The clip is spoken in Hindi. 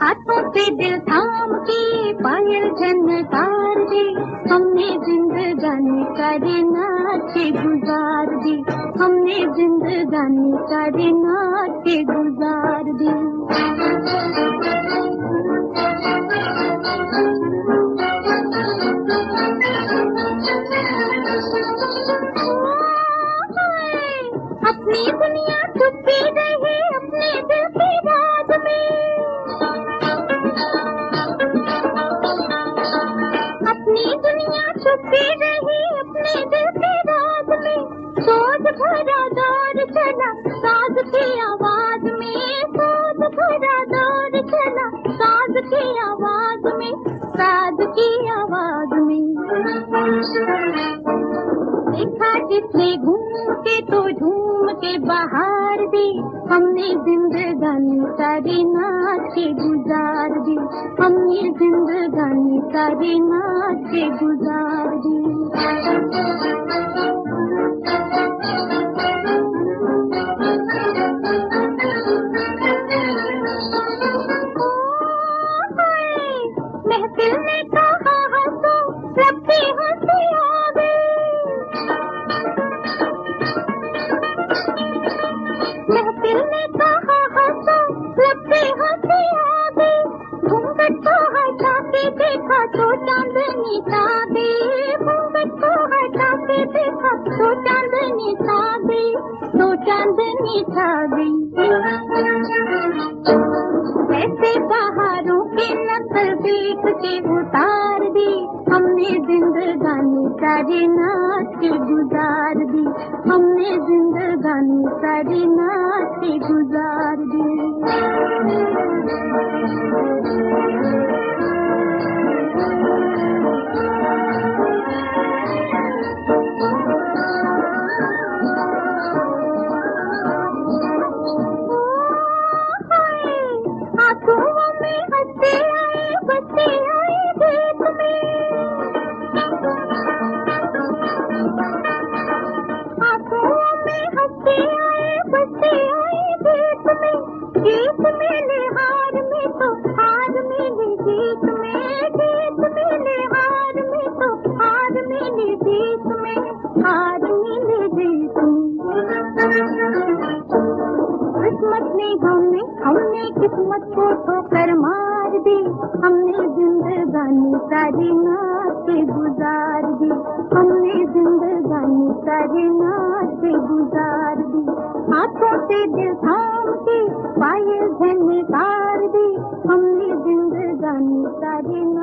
हाथों से दिल थाम के पायल झनकार दी हमने जिंदगानी करे नाचे गुजार दी हमने जिंदगानी करे नाचे गुजार अपनी दुनिया छुपी रही अपने दिल की राज में। अपनी दुनिया छुपी रही अपने दिल की राज में। सोच भरा दौर चला, साज की आवाज़ में, सोच भरा दौर चला, साज की आवाज़ जिसने घूम के तो झूम के बाहर दी। हमने जिंदगानी सारी नाचे गुजार दी। हमने जिंदगानी सारी नाचे गुजार दी। चांदनी ताबी घूंघट को हटा के देखा तो चांदनी तो चांदनी ऐसे बहारों के नकल देख के उतार दी। हमने जिंदगानी सारी नाच के गुजार दी। हमने जिंदगानी सारी नाच के गुजार गीत में हार मिले गीत में किस्मत ने हमने हमने किस्मत को ठोकर मार दी। हमने जिंदगानी सारी नाच गुजार दी। हमने जिंदगानी सारी के गुजार दी। हाथों से दिल थाम के, पायल झनकार दी। हमने जिंदगानी सारी